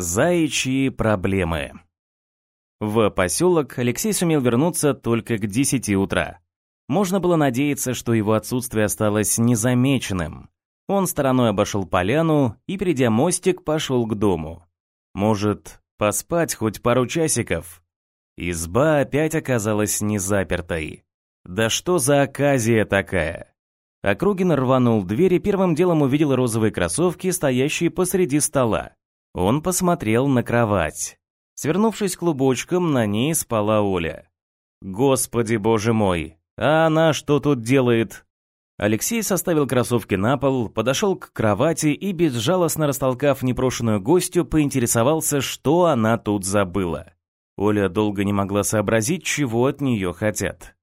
Заячьи проблемы. В поселок Алексей сумел вернуться только к 10 утра. Можно было надеяться, что его отсутствие осталось незамеченным. Он стороной обошел поляну и, перейдя мостик, пошел к дому. Может, поспать хоть пару часиков? Изба опять оказалась незапертой. Да что за оказия такая? Округин рванул дверь и первым делом увидел розовые кроссовки, стоящие посреди стола. Он посмотрел на кровать. Свернувшись клубочком, на ней спала Оля. «Господи, боже мой! А она что тут делает?» Алексей составил кроссовки на пол, подошел к кровати и, безжалостно растолкав непрошенную гостью, поинтересовался, что она тут забыла. Оля долго не могла сообразить, чего от нее хотят.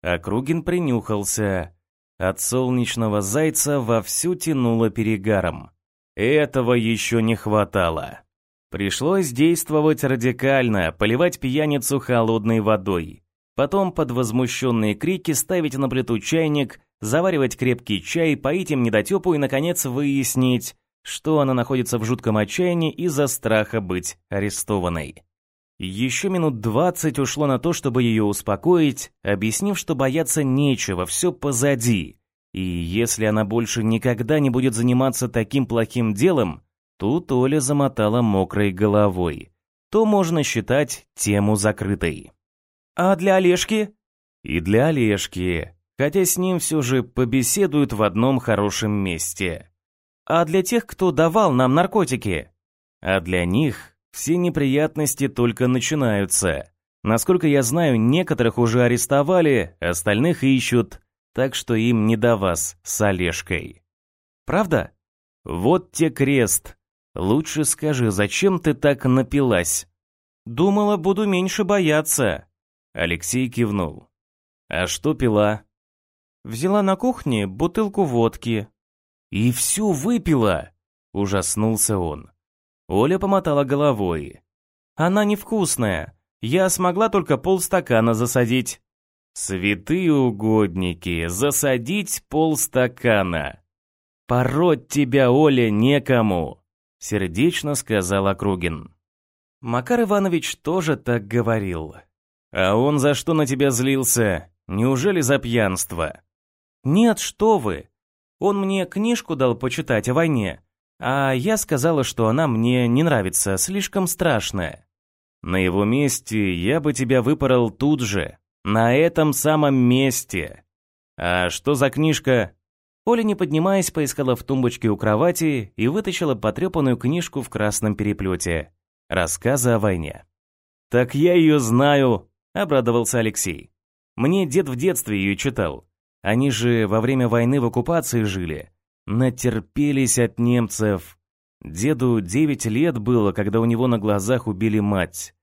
Округин принюхался. От солнечного зайца вовсю тянуло перегаром. Этого еще не хватало. Пришлось действовать радикально, поливать пьяницу холодной водой. Потом под возмущенные крики ставить на плиту чайник, заваривать крепкий чай, поить им недотепу и, наконец, выяснить, что она находится в жутком отчаянии из-за страха быть арестованной. Еще минут двадцать ушло на то, чтобы ее успокоить, объяснив, что бояться нечего, все позади. И если она больше никогда не будет заниматься таким плохим делом, тут Оля замотала мокрой головой, то можно считать тему закрытой. «А для Олежки?» «И для Олежки, хотя с ним все же побеседуют в одном хорошем месте. А для тех, кто давал нам наркотики?» «А для них все неприятности только начинаются. Насколько я знаю, некоторых уже арестовали, остальных ищут, так что им не до вас с Олежкой. Правда? Вот те крест. Лучше скажи, зачем ты так напилась? Думала, буду меньше бояться. Алексей кивнул. А что пила? Взяла на кухне бутылку водки. И всю выпила, ужаснулся он. Оля помотала головой. Она невкусная. Я смогла только полстакана засадить. Святые угодники, засадить полстакана. Пороть тебя, Оля, некому, сердечно сказал Округин. Макар Иванович тоже так говорил. А он за что на тебя злился? Неужели за пьянство? Нет, что вы. Он мне книжку дал почитать о войне, а я сказала, что она мне не нравится, слишком страшная. На его месте я бы тебя выпорол тут же, на этом самом месте. А что за книжка? Оля, не поднимаясь, поискала в тумбочке у кровати и вытащила потрепанную книжку в красном переплете. Рассказы о войне. «Так я ее знаю», — обрадовался Алексей. «Мне дед в детстве ее читал. Они же во время войны в оккупации жили. Натерпелись от немцев. Деду девять лет было, когда у него на глазах убили мать.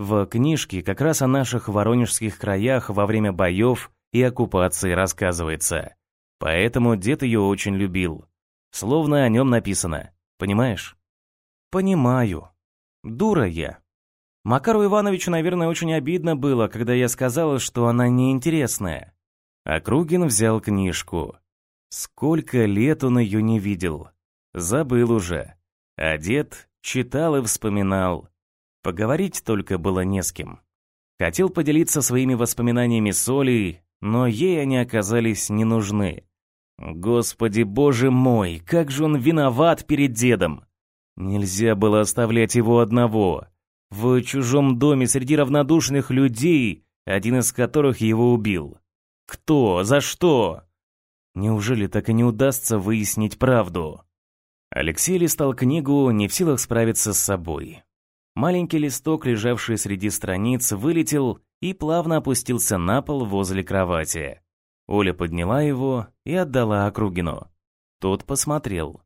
В книжке как раз о наших воронежских краях во время боев и оккупации рассказывается. Поэтому дед ее очень любил. Словно о нем написано. Понимаешь? Понимаю. Дура я. Макару Ивановичу, наверное, очень обидно было, когда я сказала, что она неинтересная. Округин взял книжку. Сколько лет он ее не видел. Забыл уже. А дед читал и вспоминал. Поговорить только было не с кем. Хотел поделиться своими воспоминаниями с Олей, но ей они оказались не нужны. Господи боже мой, как же он виноват перед дедом! Нельзя было оставлять его одного. В чужом доме среди равнодушных людей, один из которых его убил. Кто? За что? Неужели так и не удастся выяснить правду? Алексей листал книгу, не в силах справиться с собой. Маленький листок, лежавший среди страниц, вылетел и плавно опустился на пол возле кровати. Оля подняла его и отдала Округину. Тот посмотрел.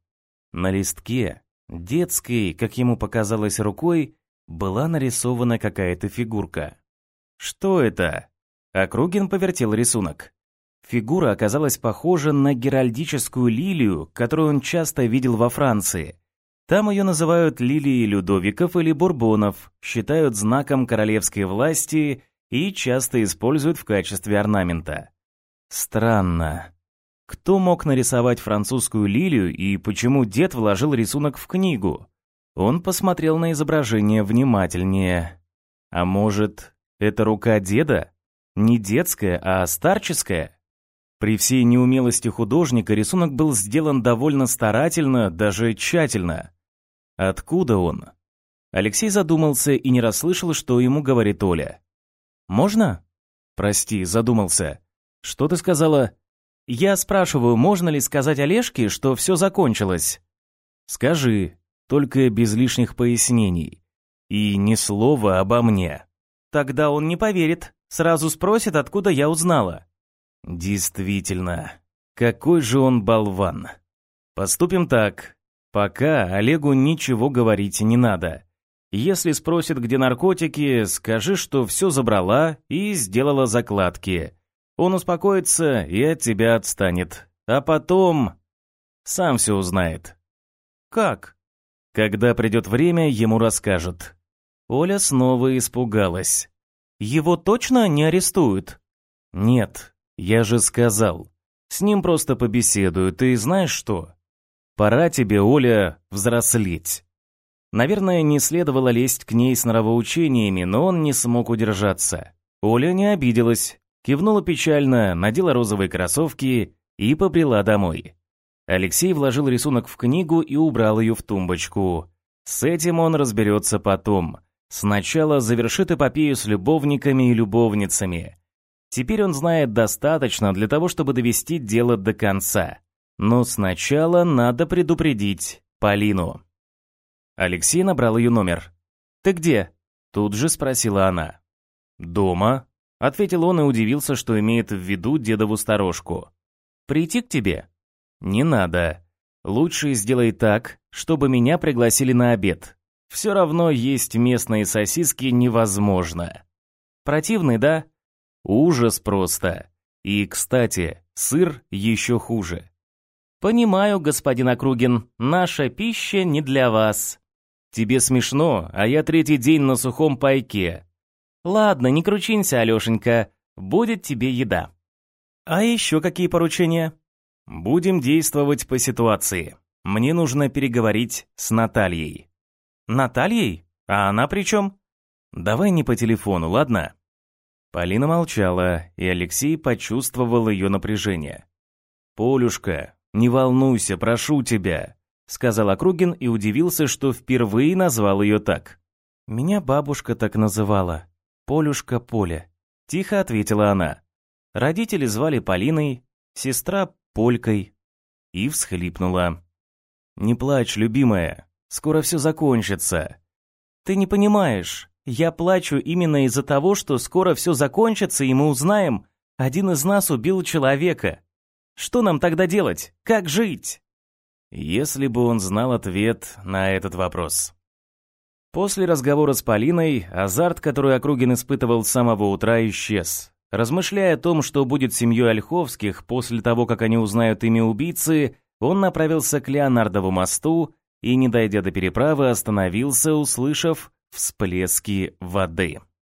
На листке, детской, как ему показалось рукой, была нарисована какая-то фигурка. «Что это?» Округин повертел рисунок. Фигура оказалась похожа на геральдическую лилию, которую он часто видел во Франции. Там ее называют лилией Людовиков или Бурбонов, считают знаком королевской власти и часто используют в качестве орнамента. Странно. Кто мог нарисовать французскую лилию и почему дед вложил рисунок в книгу? Он посмотрел на изображение внимательнее. А может, это рука деда? Не детская, а старческая? При всей неумелости художника рисунок был сделан довольно старательно, даже тщательно. Откуда он? Алексей задумался и не расслышал, что ему говорит Оля. «Можно?» «Прости, задумался. Что ты сказала?» «Я спрашиваю, можно ли сказать Олежке, что все закончилось?» «Скажи, только без лишних пояснений. И ни слова обо мне». «Тогда он не поверит. Сразу спросит, откуда я узнала». «Действительно, какой же он болван. Поступим так. Пока Олегу ничего говорить не надо. Если спросит, где наркотики, скажи, что все забрала и сделала закладки. Он успокоится и от тебя отстанет. А потом... Сам все узнает. Как? Когда придет время, ему расскажут. Оля снова испугалась. Его точно не арестуют? Нет, я же сказал. С ним просто побеседуют, и знаешь что? Пора тебе, Оля, взрослеть. Наверное, не следовало лезть к ней с нравоучениями, но он не смог удержаться. Оля не обиделась, кивнула печально, надела розовые кроссовки и побрела домой. Алексей вложил рисунок в книгу и убрал ее в тумбочку. С этим он разберется потом. Сначала завершит эпопею с любовниками и любовницами. Теперь он знает достаточно для того, чтобы довести дело до конца. Но сначала надо предупредить Полину. Алексей набрал ее номер. «Ты где?» Тут же спросила она. «Дома», — ответил он и удивился, что имеет в виду дедову сторожку. «Прийти к тебе?» «Не надо. Лучше сделай так, чтобы меня пригласили на обед. Все равно есть местные сосиски невозможно». «Противный, да?» «Ужас просто. И, кстати, сыр еще хуже». «Понимаю, господин Округин, наша пища не для вас», Тебе смешно, а я третий день на сухом пайке. Ладно, не кручинься, Алешенька, будет тебе еда. А еще какие поручения? Будем действовать по ситуации. Мне нужно переговорить с Натальей. Натальей? А она при чем? Давай не по телефону, ладно? Полина молчала, и Алексей почувствовал ее напряжение. «Полюшка, не волнуйся, прошу тебя. — сказал Округин и удивился, что впервые назвал ее так. «Меня бабушка так называла. Полюшка Поля», — тихо ответила она. Родители звали Полиной, сестра — Полькой. И всхлипнула. «Не плачь, любимая, скоро все закончится». «Ты не понимаешь, я плачу именно из-за того, что скоро все закончится, и мы узнаем, один из нас убил человека. Что нам тогда делать? Как жить?» Если бы он знал ответ на этот вопрос. После разговора с Полиной, азарт, который Округин испытывал с самого утра, исчез. Размышляя о том, что будет с семьей Ольховских после того, как они узнают имя убийцы, он направился к Леонардову мосту и, не дойдя до переправы, остановился, услышав всплески воды.